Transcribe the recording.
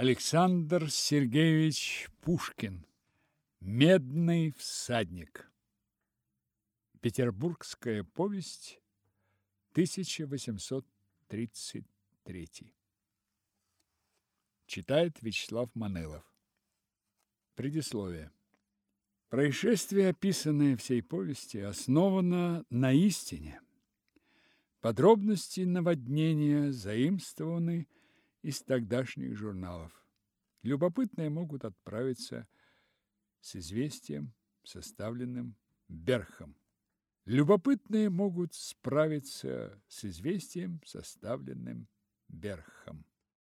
Александр Сергеевич Пушкин. Медный всадник. Петербургская повесть, 1833. Читает Вячеслав Манелов. Предисловие. Происшествие, описанное в сей повести, основано на истине. Подробности наводнения заимствованы из тогдашних журналов. Любопытные могут отправиться с известием, составленным Берхом. Любопытные могут справиться с известием, составленным Берхом.